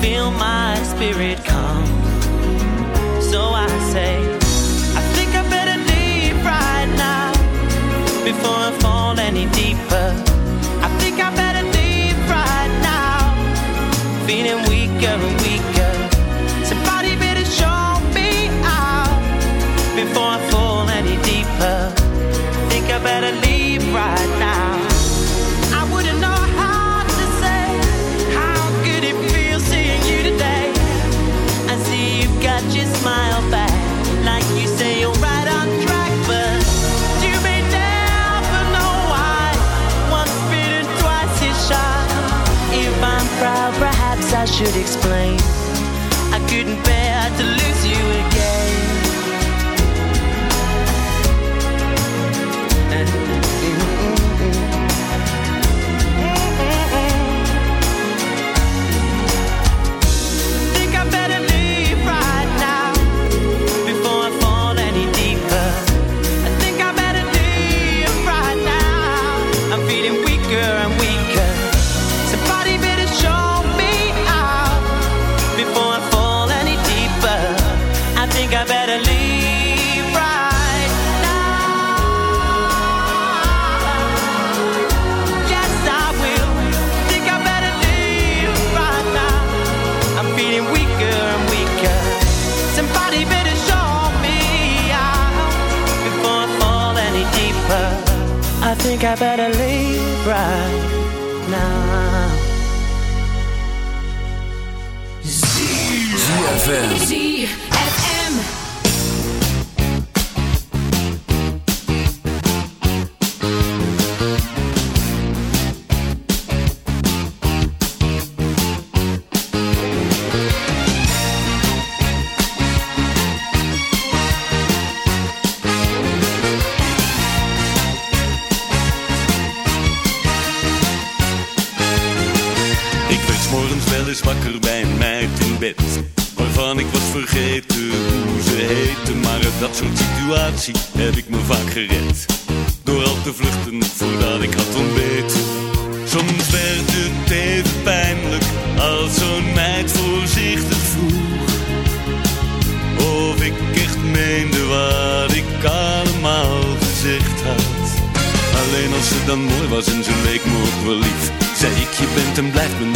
Feel my spirit come. Explain. I couldn't bear to lose I better leave was ze leek me ook wel lief. Zei ik, je bent en blijft mijn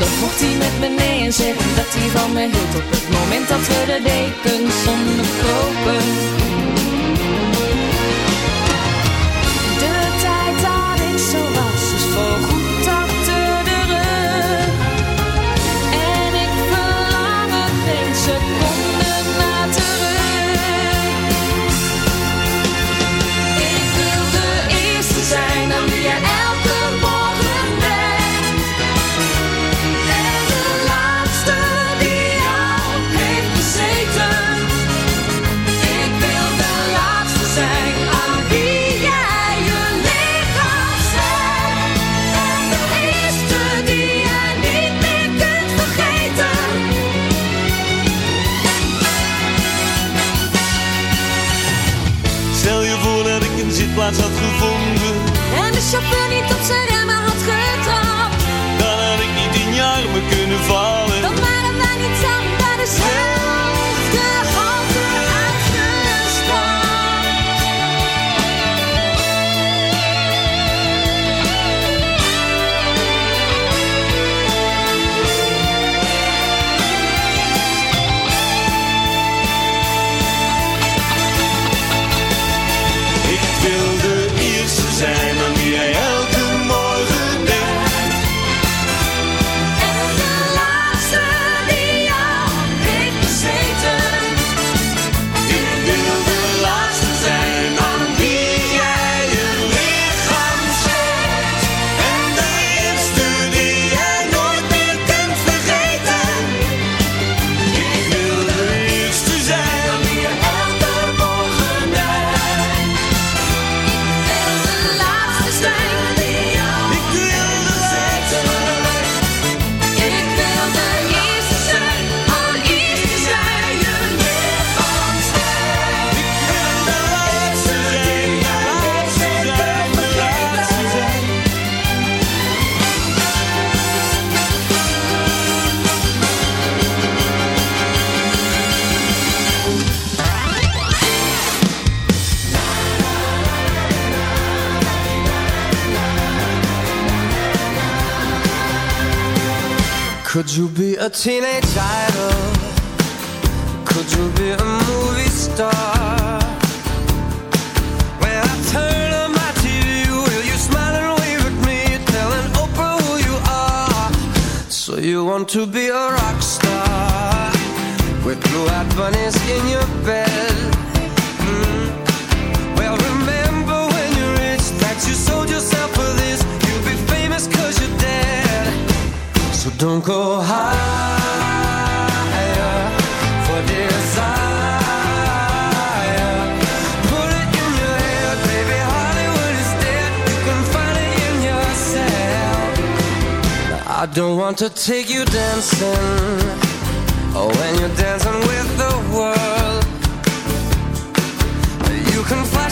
Dan mocht hij met me nee en zeggen dat hij van me hield Op het moment dat we de dekens onderkopen De tijd dat ik zo not a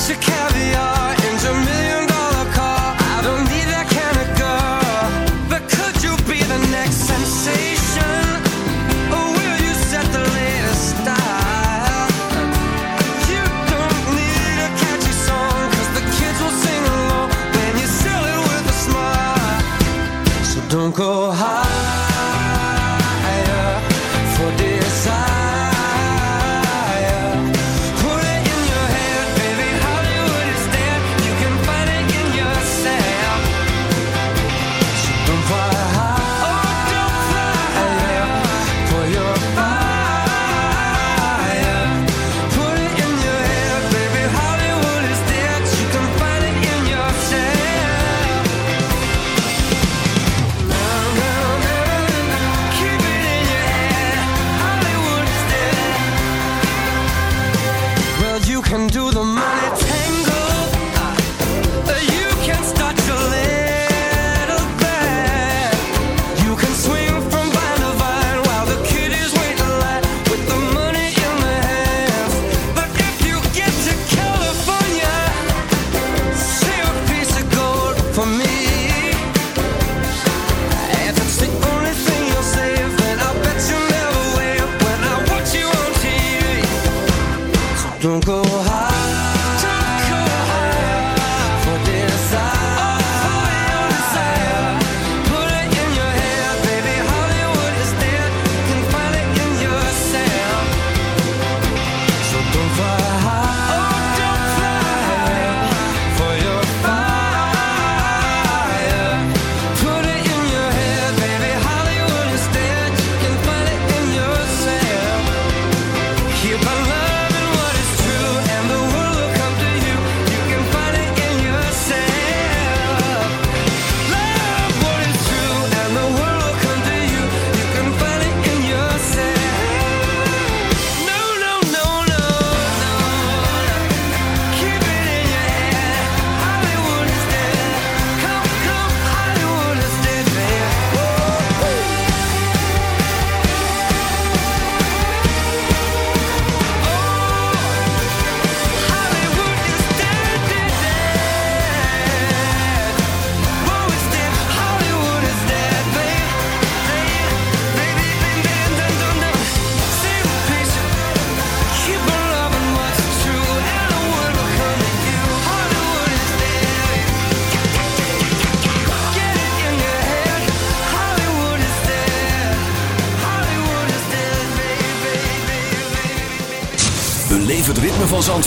to catch.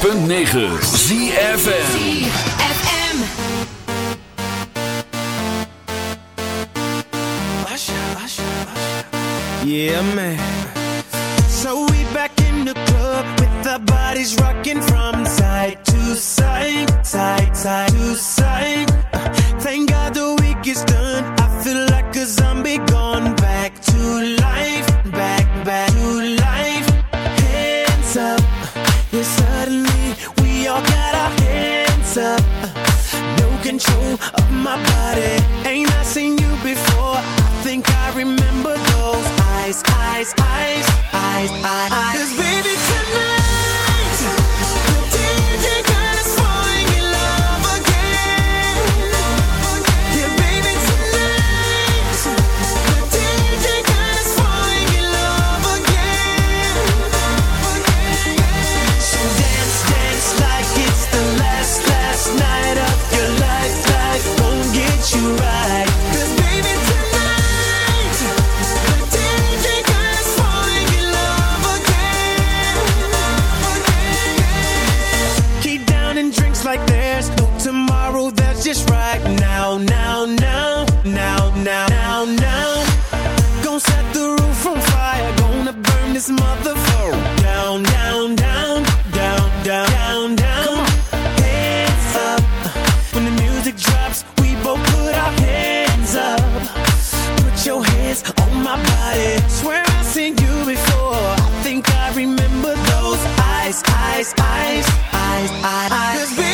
106.9 ZFN Yeah, man. we both put our hands up. Put your hands on my body. Swear I've seen you before. I think I remember those eyes, eyes, eyes, eyes, eyes. eyes.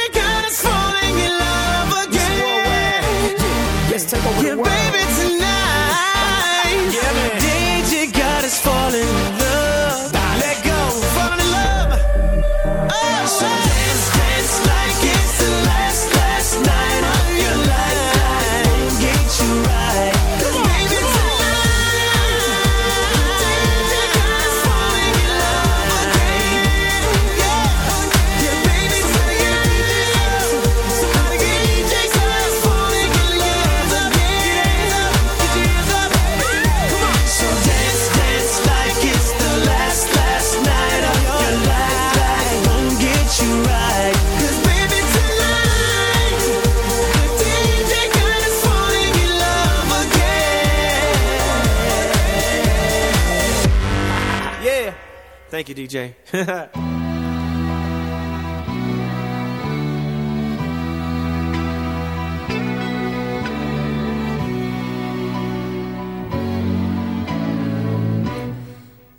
Thank you, DJ.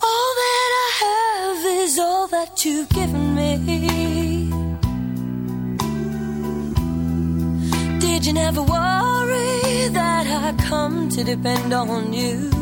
all that I have is all that you've given me. Did you never worry that I come to depend on you?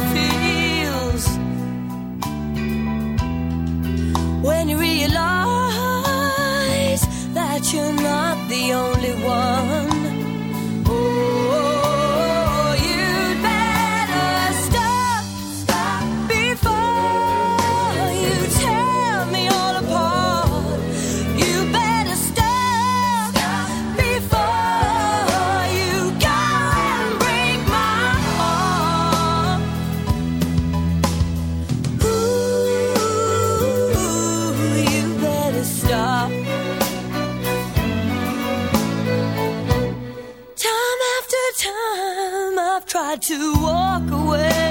only one. to walk away.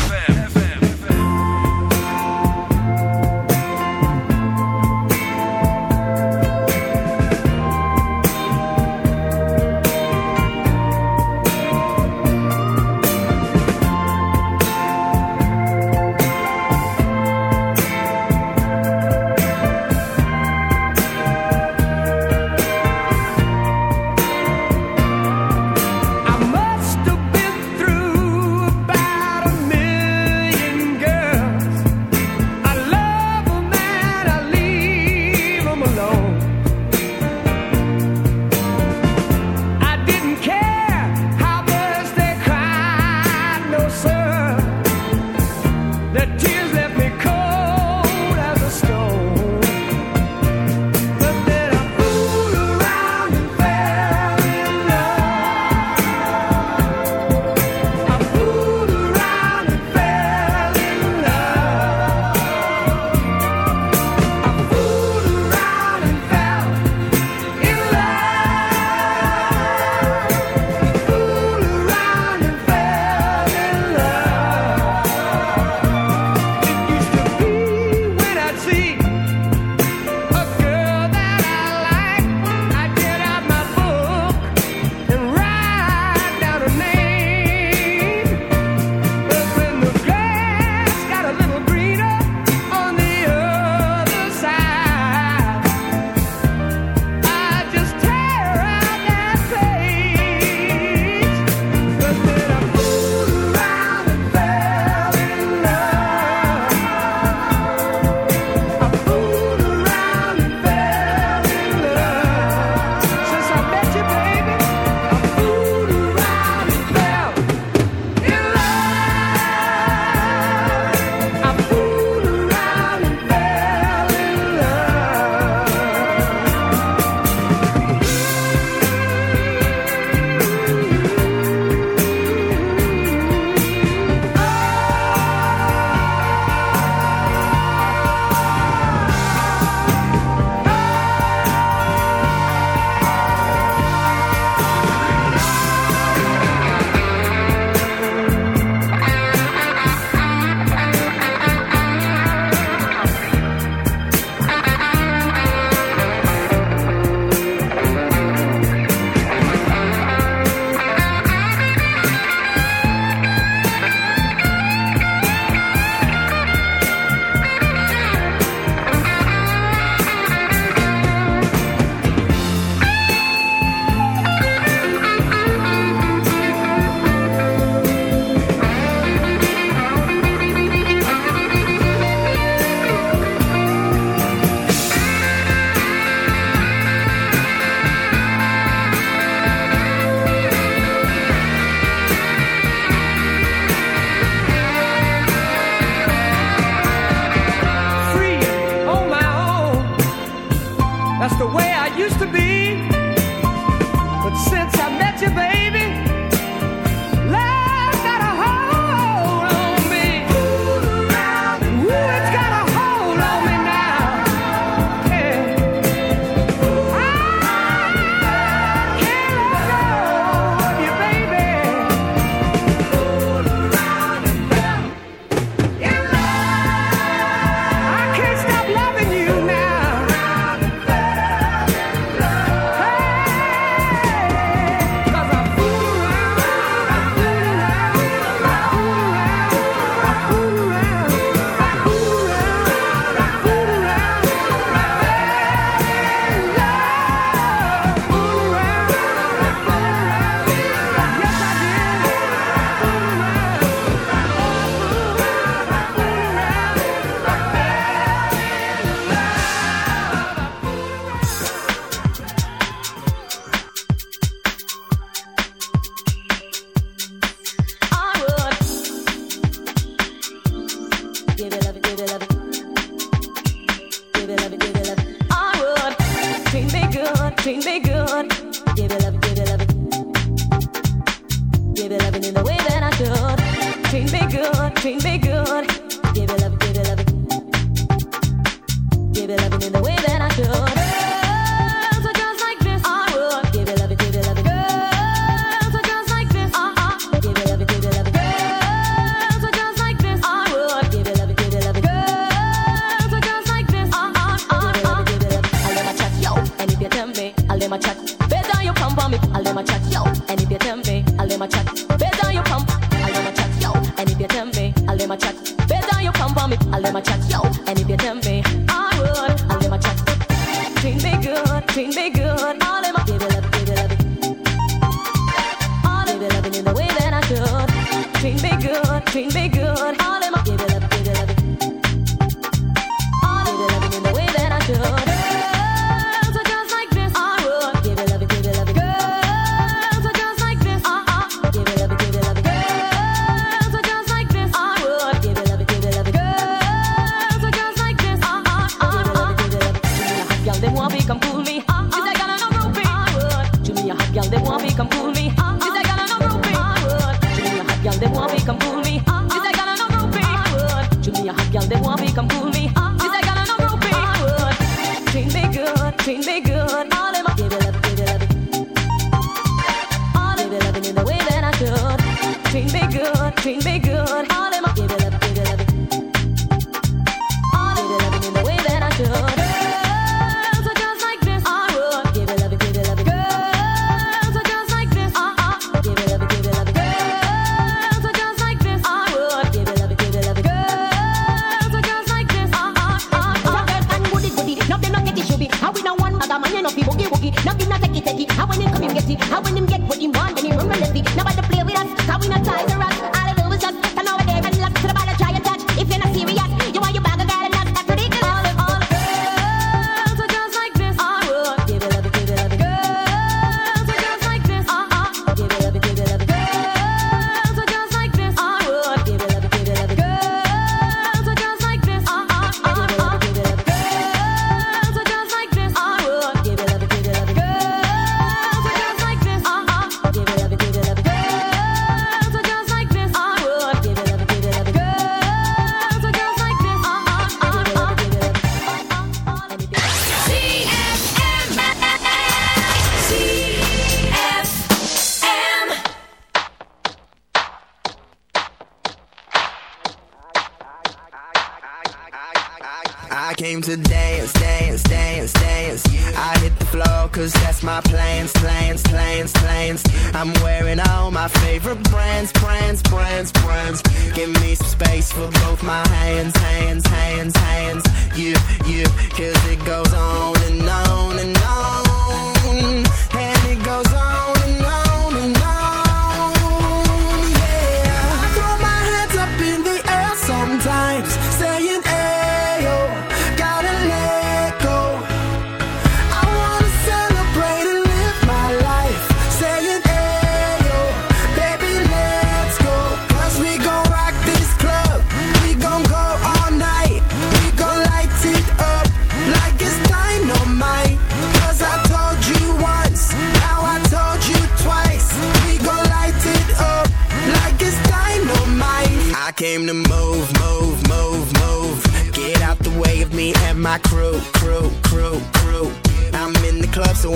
space for both my hands, hands, hands, hands. You, you, cause it goes on and on and on.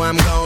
I'm going